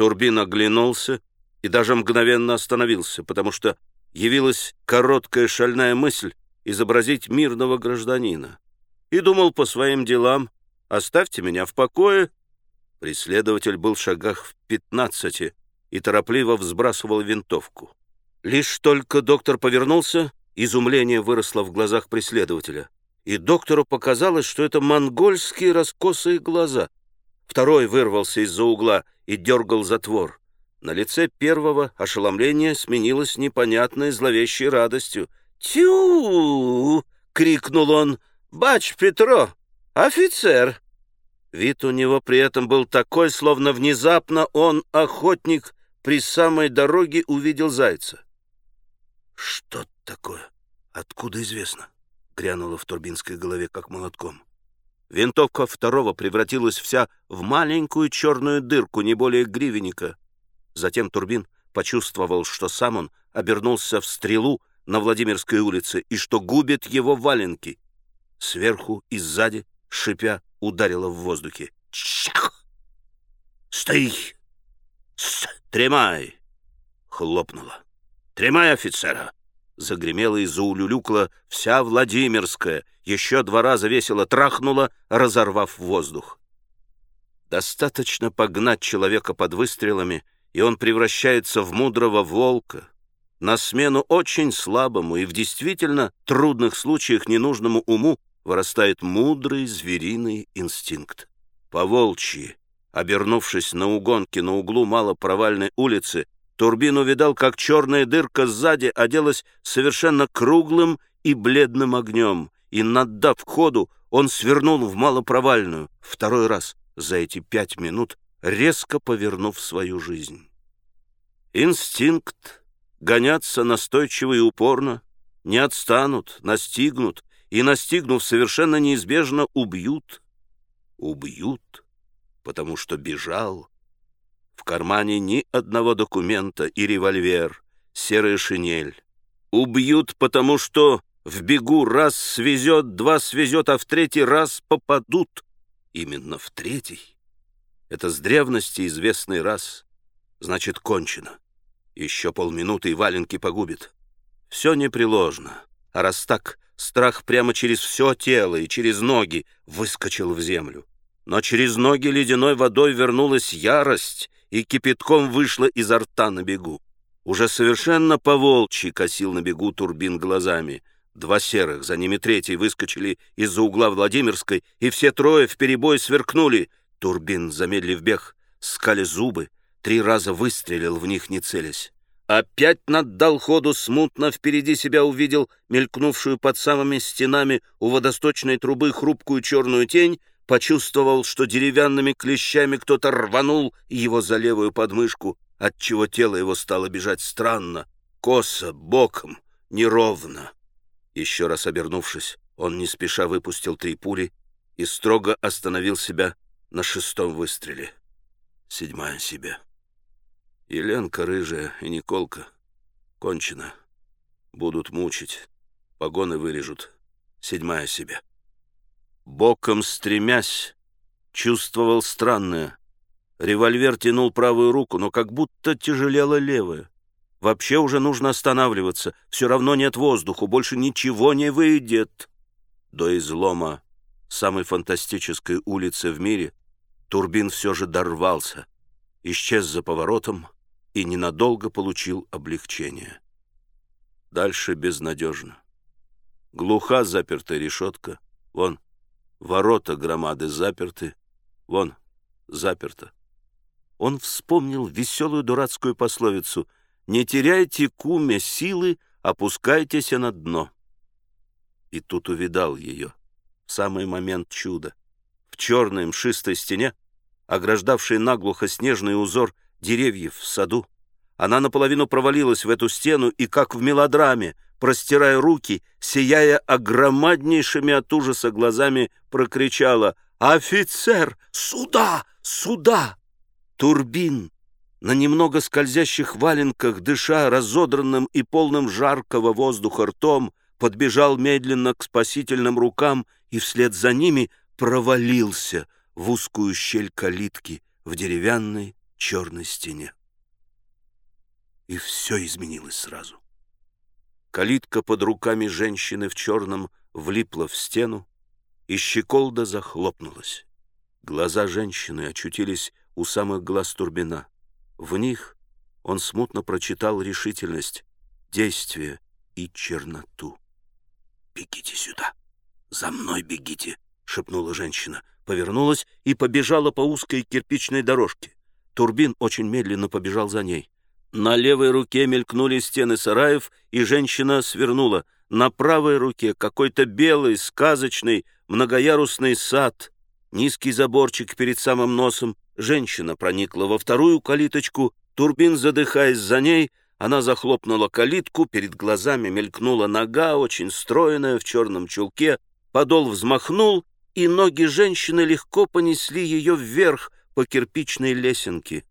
Турбин оглянулся и даже мгновенно остановился, потому что явилась короткая шальная мысль изобразить мирного гражданина. И думал по своим делам, оставьте меня в покое. Преследователь был в шагах в пятнадцати и торопливо взбрасывал винтовку. Лишь только доктор повернулся, изумление выросло в глазах преследователя. И доктору показалось, что это монгольские раскосые глаза. Второй вырвался из-за угла и дергал затвор. На лице первого ошеломление сменилось непонятной зловещей радостью. «Тю!» — крикнул он. «Бач, Петро! Офицер!» Вид у него при этом был такой, словно внезапно он, охотник, при самой дороге увидел зайца. «Что такое? Откуда известно?» — грянуло в Турбинской голове, как молотком. Винтовка второго превратилась вся в маленькую черную дырку, не более гривенника. Затем Турбин почувствовал, что сам он обернулся в стрелу на Владимирской улице и что губит его валенки. Сверху и сзади, шипя, ударило в воздухе. «Чах! Стой! Тремай!» Хлопнуло. «Тремай офицера!» Загремела и заулюлюкла вся Владимирская, еще два раза весело трахнула, разорвав воздух. Достаточно погнать человека под выстрелами, и он превращается в мудрого волка, на смену очень слабому и в действительно трудных случаях ненужному уму вырастает мудрый звериный инстинкт. По-волчьи, обернувшись на угонке на углу малопровальной улицы, Турбин увидал, как черная дырка сзади оделась совершенно круглым и бледным огнем, и, наддав ходу, он свернул в малопровальную второй раз за эти пять минут, резко повернув свою жизнь. Инстинкт гоняться настойчиво и упорно, не отстанут, настигнут, и, настигнув, совершенно неизбежно убьют. Убьют, потому что бежал. В кармане ни одного документа и револьвер, серая шинель. Убьют, потому что в бегу раз свезет, два свезет, а в третий раз попадут. Именно в третий. Это с древности известный раз. Значит, кончено. Еще полминуты и валенки погубит. Все непреложно. А раз так, страх прямо через все тело и через ноги выскочил в землю. Но через ноги ледяной водой вернулась ярость и кипятком вышла изо рта на бегу. Уже совершенно поволчьи косил на бегу турбин глазами. Два серых, за ними третий, выскочили из-за угла Владимирской, и все трое вперебой сверкнули. Турбин, замедлив бег, скали зубы, Три раза выстрелил в них, не целясь. Опять наддал ходу смутно, впереди себя увидел мелькнувшую под самыми стенами у водосточной трубы хрупкую черную тень, почувствовал, что деревянными клещами кто-то рванул его за левую подмышку, отчего тело его стало бежать странно, косо, боком, неровно. Еще раз обернувшись, он не спеша выпустил три пули и строго остановил себя на шестом выстреле. Седьмая себе. Еленка рыжая и Николка. Кончено. Будут мучить. Погоны вырежут. Седьмая себе. Боком стремясь, чувствовал странное. Револьвер тянул правую руку, но как будто тяжелела левая. Вообще уже нужно останавливаться. Все равно нет воздуха, больше ничего не выйдет. До излома самой фантастической улицы в мире Турбин все же дорвался, исчез за поворотом, и ненадолго получил облегчение. Дальше безнадежно. Глуха запертая решетка. Вон, ворота громады заперты. Вон, заперто. Он вспомнил веселую дурацкую пословицу «Не теряйте куме силы, опускайтесь на дно». И тут увидал ее, в самый момент чуда. В черной мшистой стене, ограждавшей наглухо снежный узор деревьев в саду. Она наполовину провалилась в эту стену и, как в мелодраме, простирая руки, сияя огромаднейшими от ужаса глазами, прокричала «Офицер! Сюда! Сюда!» Турбин, на немного скользящих валенках, дыша разодранным и полным жаркого воздуха ртом, подбежал медленно к спасительным рукам и вслед за ними провалился в узкую щель калитки в деревянной черной стене. И все изменилось сразу. Калитка под руками женщины в черном влипла в стену, и щеколда захлопнулась. Глаза женщины очутились у самых глаз Турбина. В них он смутно прочитал решительность, действие и черноту. «Бегите сюда! За мной бегите!» — шепнула женщина. Повернулась и побежала по узкой кирпичной дорожке. Турбин очень медленно побежал за ней. На левой руке мелькнули стены сараев, и женщина свернула. На правой руке какой-то белый, сказочный, многоярусный сад. Низкий заборчик перед самым носом. Женщина проникла во вторую калиточку. Турбин, задыхаясь за ней, она захлопнула калитку, перед глазами мелькнула нога, очень стройная, в черном чулке. Подол взмахнул, и ноги женщины легко понесли ее вверх по кирпичной лесенке.